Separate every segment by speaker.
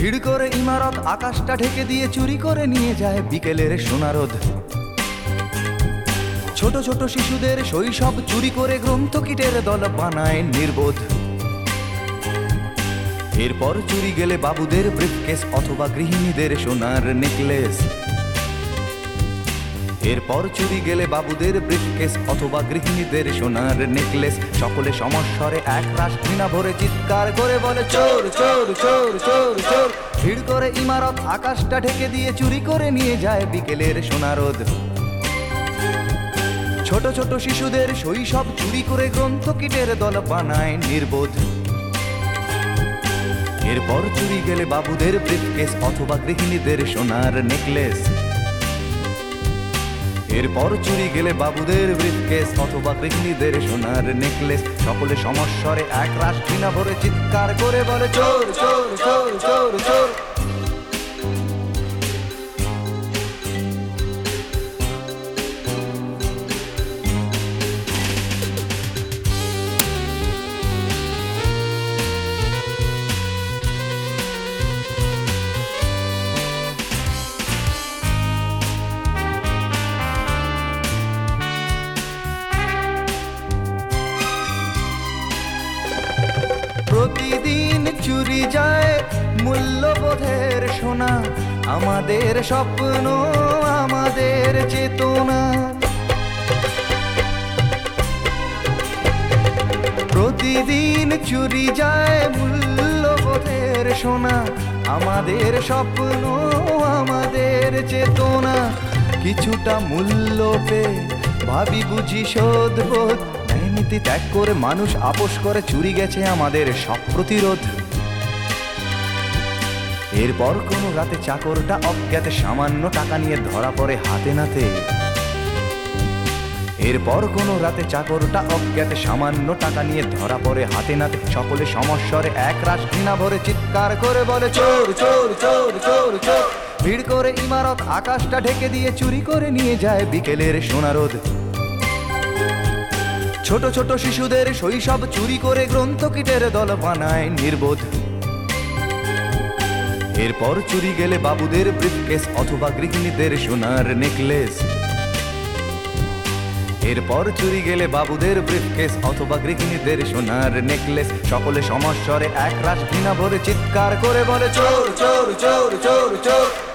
Speaker 1: ভিড় করে ইমারত আকাশটা ঢেকে দিয়ে চুরি করে নিয়ে যায় বিকেলের সোনারোদ ছোট ছোট শিশুদের শৈশব চুরি করে গ্রন্থ কিটের দল বানায় নির্বোধ। এরপর চুরি গেলে বাবুদের ব্রিফকেস অথবা গৃহিণীদের সোনার নেকলেস। এরপর চুরি গেলে বাবুদের ব্রিফকেস অথবা গৃহিণীদের সোনার নেকলেস সকলে সমস্বরে এক রাস ঘৃণা ভরে চিৎকার করে বলে, চোর চোর চোর চোর চোর। ভিড় করে ইমারত আকাশটা ঢেকে দিয়ে চুরি করে নিয়ে যায় বিকেলের সোনারোদ ছোট ছোট শিশুদের শৈশব চুরি করে গ্রন্থ কিটের দল বানায় নির্বোধ। এরপর চুরি গেলে বাবুদের ব্রিফকেস অথবা গৃহিণীদের সোনার নেকলেস এরপর চুরি গেলে বাবুদের ব্রিফকেস অথবা গৃহিণীদের সোনার নেকলেস। সকলে সমস্যরে এক রাশ ঘৃণা ভরে চিৎকার করে বলে, চোর চোর চোর প্রতিদিন চুরি যায় মূল্যবোধের সোনা, আমাদের স্বপ্ন, আমাদের চেতনা। প্রতিদিন চুরি যায় মূল্যবোধের সোনা, আমাদের স্বপ্ন, আমাদের চেতনা। কিছুটা মূল্য পেয়ে ভাবি বুঝি শোধ ত্যাগ করে মানুষ আপোষ করে চুরি গেছে আমাদের সব প্রতিরোধ। এরপর কোনো রাতে চাকরটা অজ্ঞাতে সামান্য টাকা নিয়ে ধরা পড়ে হাতে নাতে। এরপর কোনো রাতে চাকরটা অজ্ঞাতে সামান্য টাকা নিয়ে ধরা পড়ে হাতে নাতে। সকলে সমস্বরে এক রাস ঘৃণা ভরে চিৎকার করে বলে, চোর চোর চোর চোর চোর। ভিড় করে ইমারত আকাশটা ঢেকে দিয়ে চুরি করে নিয়ে যায় বিকেলের সোনারোদ ছোট ছোট শিশুদের শৈশব চুরি করে গ্রন্থ কিটের দল বানায় নির্বোধ। এরপর চুরি গেলে বাবুদের ব্রিফকেস অথবা গৃহিণীদের সোনার নেকলেস। এরপর চুরি গেলে বাবুদের ব্রিফকেস অথবা গৃহিণীদের সোনার নেকলেস। সকলে সমস্বরে এক ঘৃণা ভরে চিৎকার করে বলে, চোর চোর চোর চোর চোর।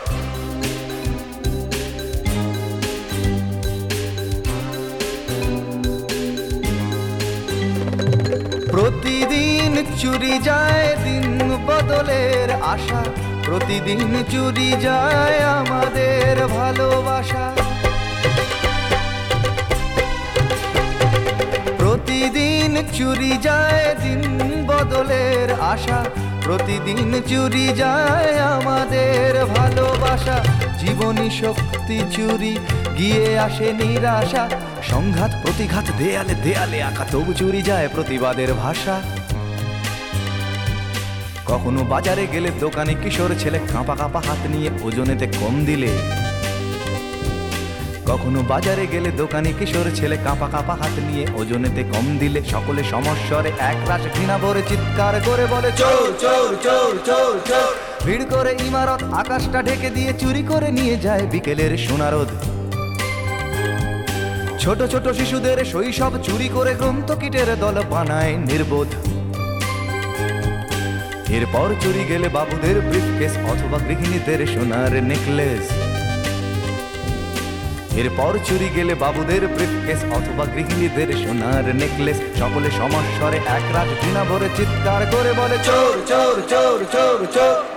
Speaker 1: চুরি যায় দিন বদলের আশা। প্রতিদিন চুরি যায় আমাদের ভালোবাসা। প্রতিদিন চুরি যায় দিন বদলের আশা। প্রতিদিন চুরি যায় আমাদের ভালোবাসা। জীবনী শক্তি চুরি, গিয়ে আসে নিরাশা। সংঘাত, প্রতিঘাত, দেয়ালে দেয়ালে আঁকা, তবু চুরি যায় প্রতিবাদের ভাষা। কখনো বাজারে গেলে দোকানে কিশোর ছেলে কাঁপা কাঁপা হাত নিয়ে ওজনেতে কম দিলে। কখনো বাজারে গেলে দোকানে কিশোর ছেলে কাঁপা কাঁপা হাত নিয়ে ওজনেতে কম দিলে সকলে সমস্বরে এক রাস ঘৃণা ভরে চিৎকার করে বলে, চোর চোর চোর চোর চোর। ভিড় করে ইমারত আকাশটা ঢেকে দিয়ে চুরি করে নিয়ে যায় বিকেলের সোনারোদ। ছোট ছোট শিশুদের শৈশব চুরি করে গ্রন্থ কিটের দল বানায় নির্বোধ। এরপর চুরি গেলে বাবুদের ব্রিফকেস অথবা গৃহিণীদের সোনার নেকলেস এরপর চুরি গেলে বাবুদের ব্রিফকেস অথবা গৃহিণীদের সোনার নেকলেস সকলে সমস্বরে এক রাত ঘৃণা ভরে চিৎকার করে বলে, চোর চোর চোর চোর চোর।